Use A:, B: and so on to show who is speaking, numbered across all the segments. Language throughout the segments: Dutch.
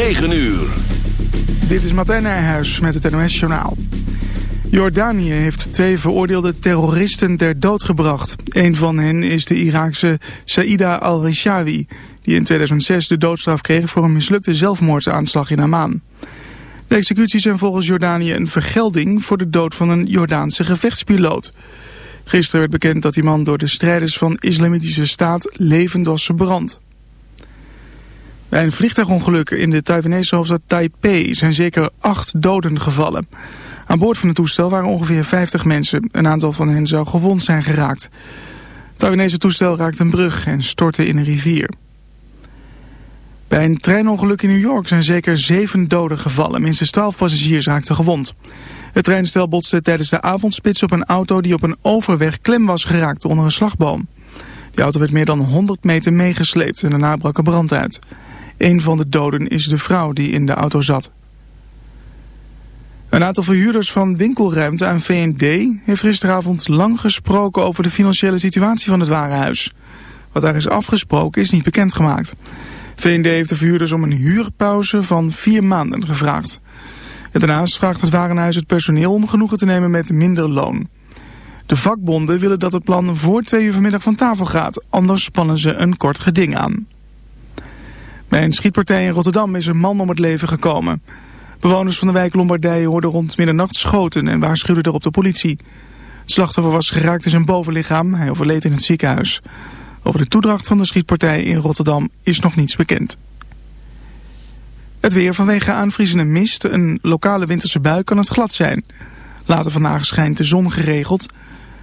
A: 9 uur.
B: Dit is Martijn Nijhuis met het NOS-journaal. Jordanië heeft twee veroordeelde terroristen ter dood gebracht. Een van hen is de Iraakse Saida al-Rishawi... die in 2006 de doodstraf kreeg voor een mislukte zelfmoordsaanslag in Amman. De executies zijn volgens Jordanië een vergelding... voor de dood van een Jordaanse gevechtspiloot. Gisteren werd bekend dat die man door de strijders van Islamitische Staat levend was verbrand. Bij een vliegtuigongeluk in de Taiwanese hoofdstad Taipei zijn zeker acht doden gevallen. Aan boord van het toestel waren ongeveer 50 mensen. Een aantal van hen zou gewond zijn geraakt. Het Taiwanese toestel raakte een brug en stortte in een rivier. Bij een treinongeluk in New York zijn zeker zeven doden gevallen. Minstens 12 passagiers raakten gewond. Het treinstel botste tijdens de avondspits op een auto die op een overweg klem was geraakt onder een slagboom. Die auto werd meer dan 100 meter meegesleept en daarna brak er brand uit. Een van de doden is de vrouw die in de auto zat. Een aantal verhuurders van winkelruimte aan V&D heeft gisteravond lang gesproken over de financiële situatie van het warenhuis. Wat daar is afgesproken is niet bekendgemaakt. V&D heeft de verhuurders om een huurpauze van vier maanden gevraagd. Daarnaast vraagt het warenhuis het personeel om genoegen te nemen met minder loon. De vakbonden willen dat het plan voor twee uur vanmiddag van tafel gaat, anders spannen ze een kort geding aan. Bij een schietpartij in Rotterdam is een man om het leven gekomen. Bewoners van de wijk Lombardije hoorden rond middernacht schoten en waarschuwden erop de politie. Het slachtoffer was geraakt in zijn bovenlichaam. Hij overleed in het ziekenhuis. Over de toedracht van de schietpartij in Rotterdam is nog niets bekend. Het weer vanwege aanvriezende mist, een lokale winterse bui kan het glad zijn. Later vandaag schijnt de zon geregeld.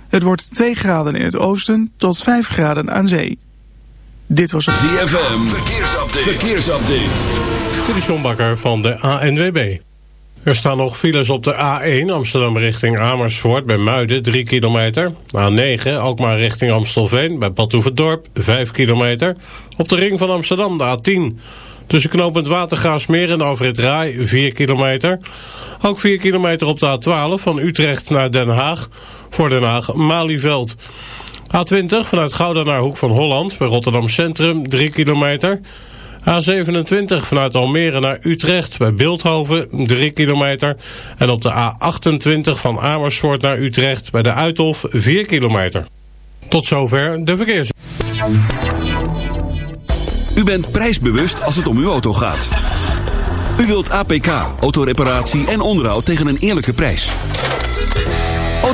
B: Het wordt 2 graden in het oosten tot 5 graden aan zee. Dit was het
A: ZFM. Verkeersupdate. Verkeersupdate.
C: Dit is van de ANWB. Er staan nog files op de A1 Amsterdam richting Amersfoort bij Muiden 3 kilometer. A9 ook maar richting Amstelveen bij Badhoevedorp 5 kilometer. Op de ring van Amsterdam de A10. Tussen knooppunt Watergraafsmeer en Overheid Rai 4 kilometer. Ook 4 kilometer op de A12 van Utrecht naar Den Haag. Voor Den Haag Malieveld. A20 vanuit Gouda naar Hoek van Holland bij Rotterdam Centrum 3 kilometer. A27 vanuit Almere naar Utrecht bij Beeldhoven 3 kilometer. En op de A28 van Amersfoort naar Utrecht bij de Uithof 4 kilometer. Tot zover de verkeers.
A: U bent prijsbewust als het om uw auto gaat. U wilt APK, autoreparatie en onderhoud tegen een eerlijke prijs.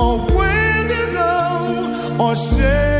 D: or where to go or stay.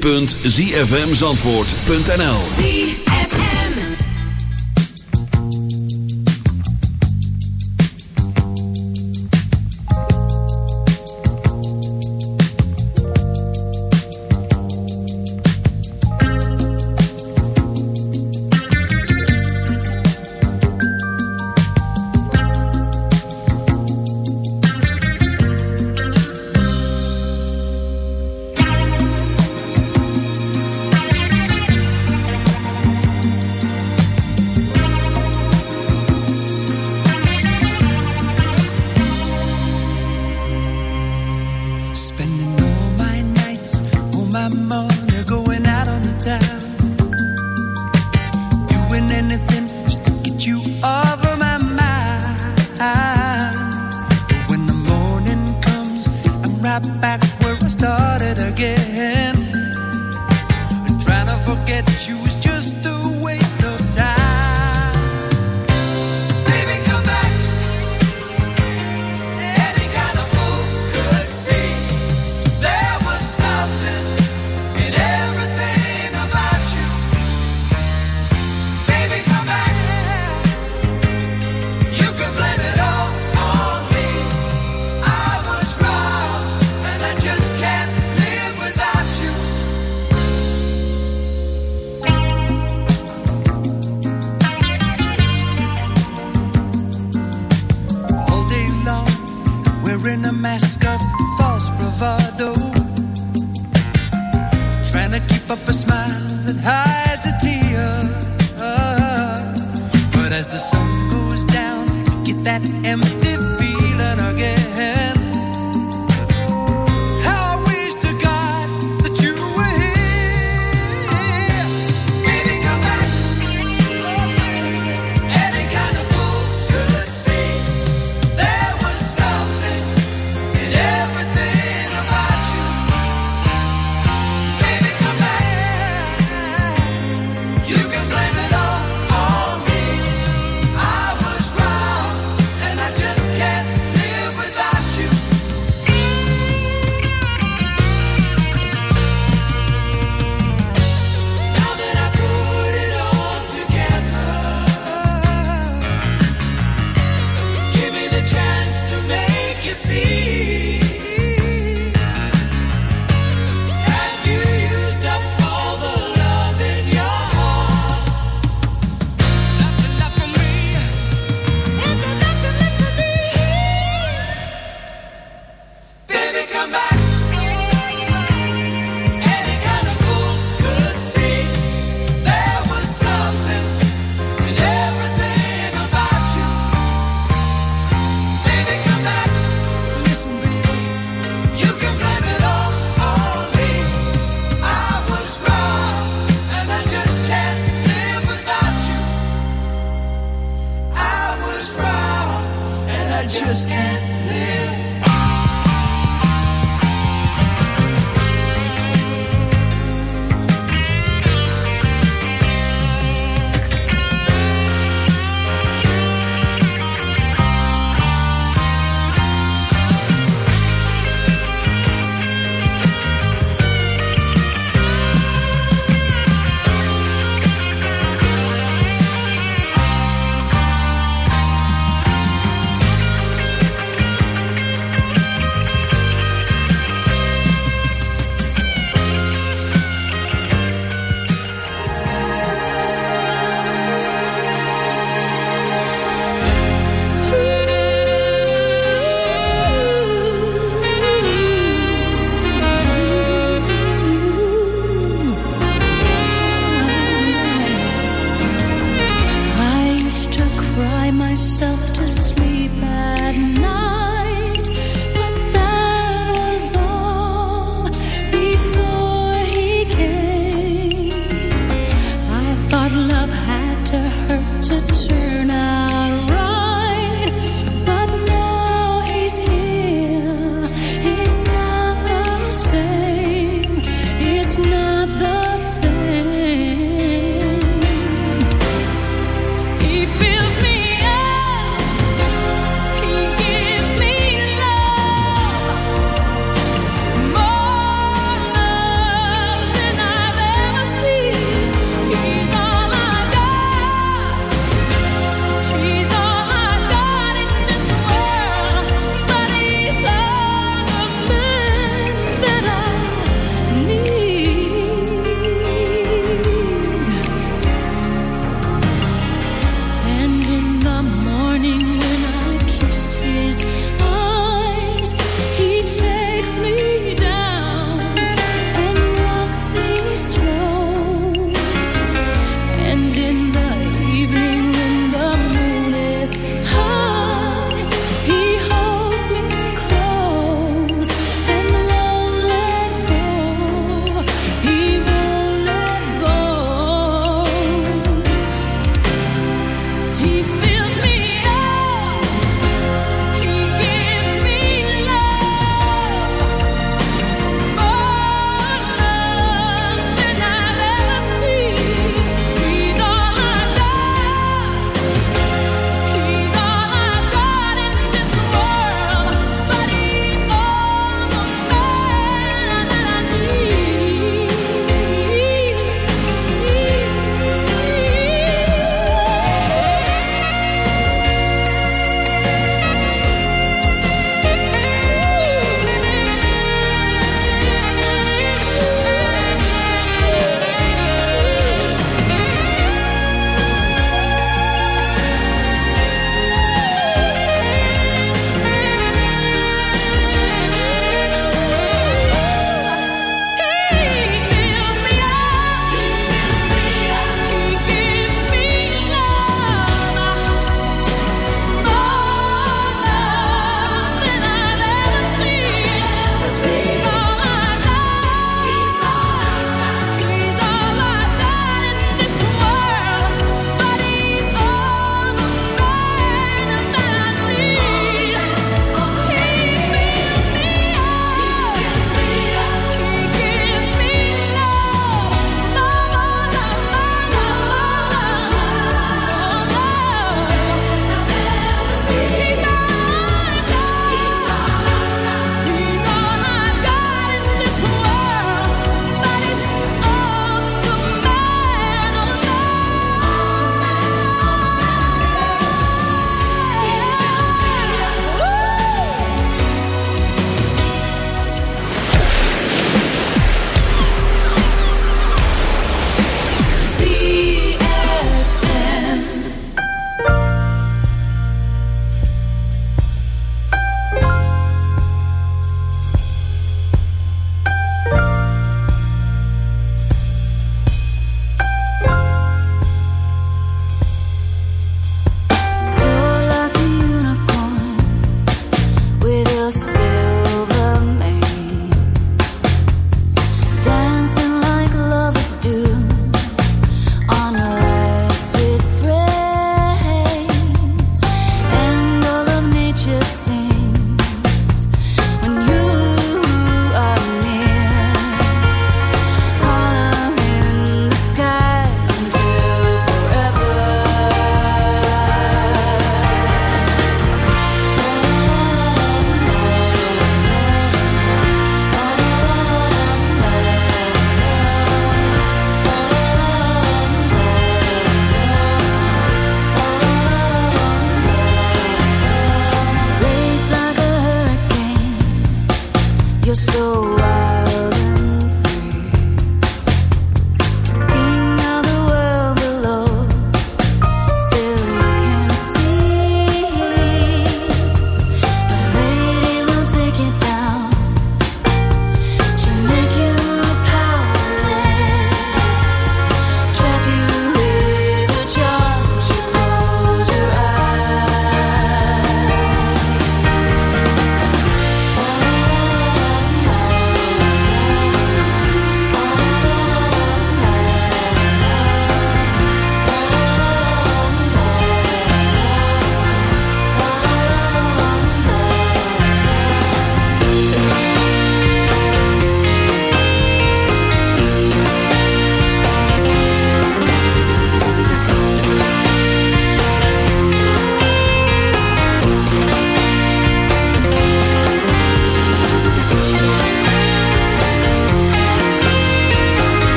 A: www.zfmzandvoort.nl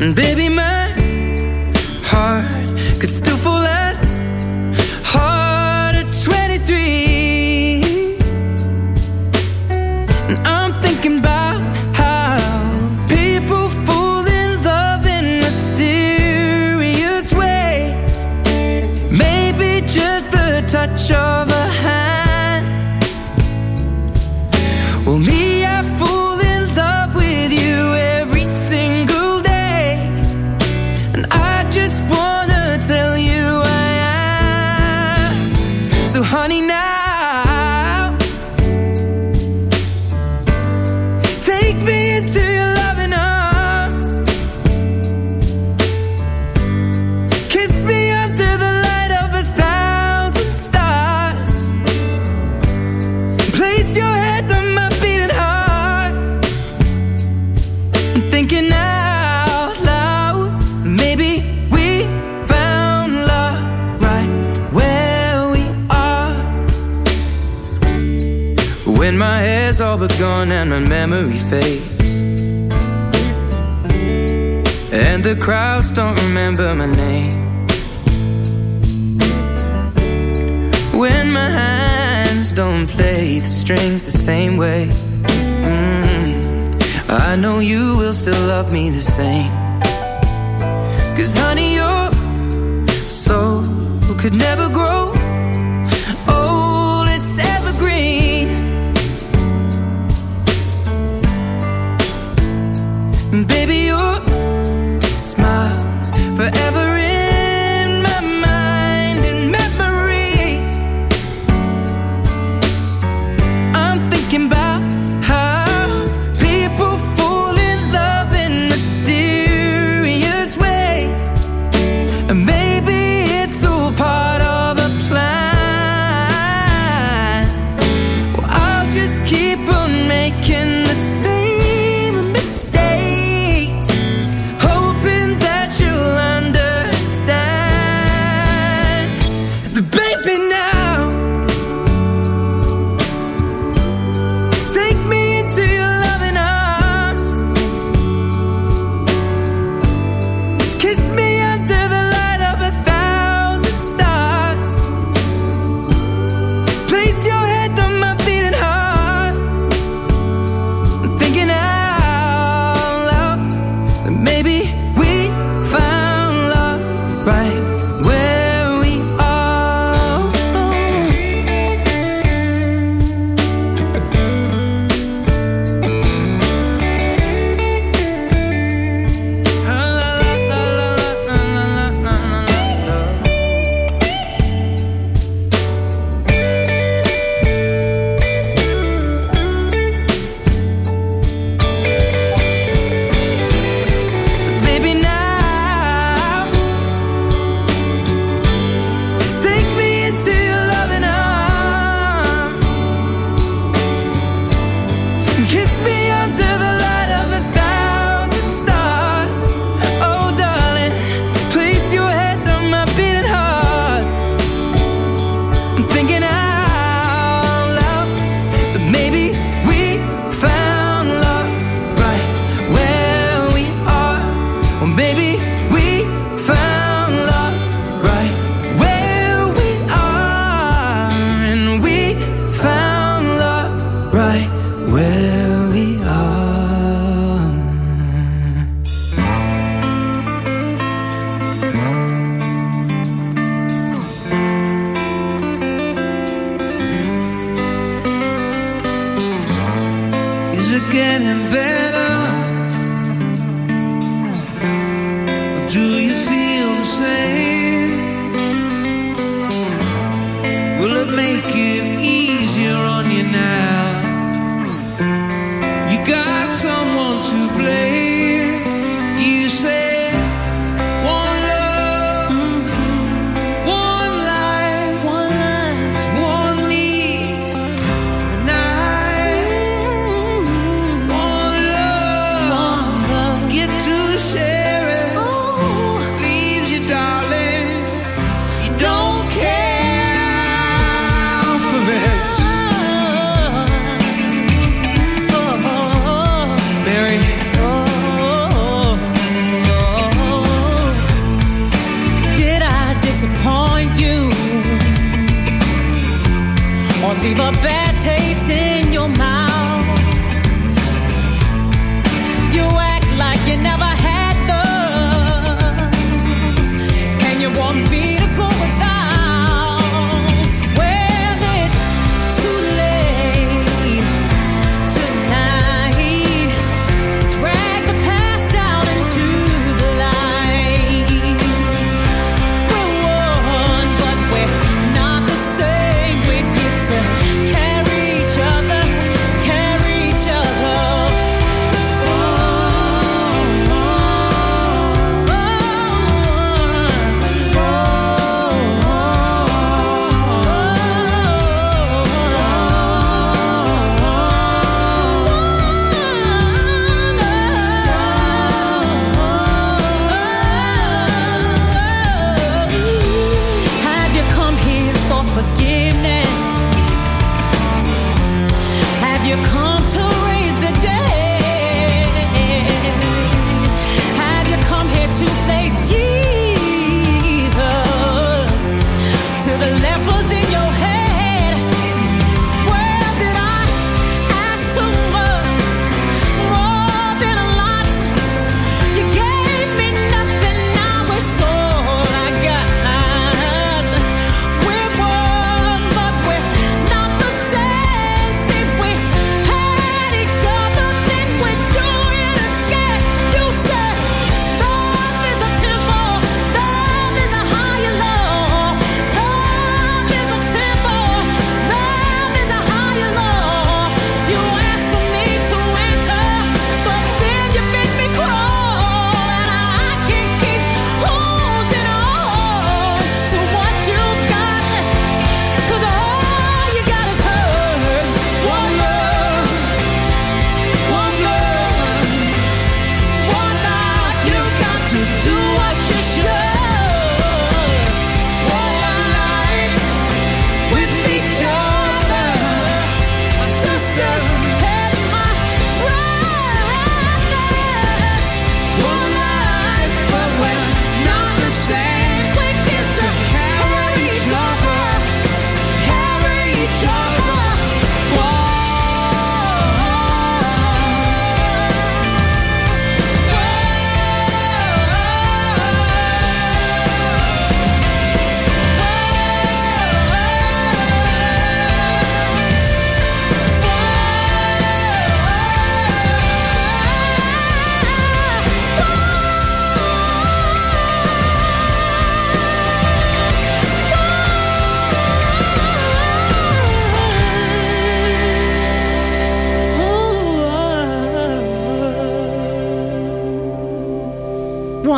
E: And baby,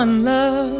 E: one love,